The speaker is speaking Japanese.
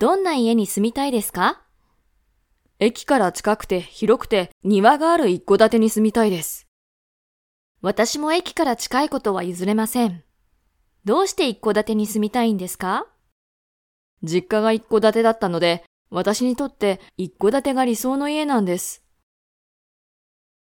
どんな家に住みたいですか？駅から近くて広くて庭がある一戸建てに住みたいです。私も駅から近いことは譲れません。どうして一戸建てに住みたいんですか？実家が一戸建てだったので、私にとって一戸建てが理想の家なんです。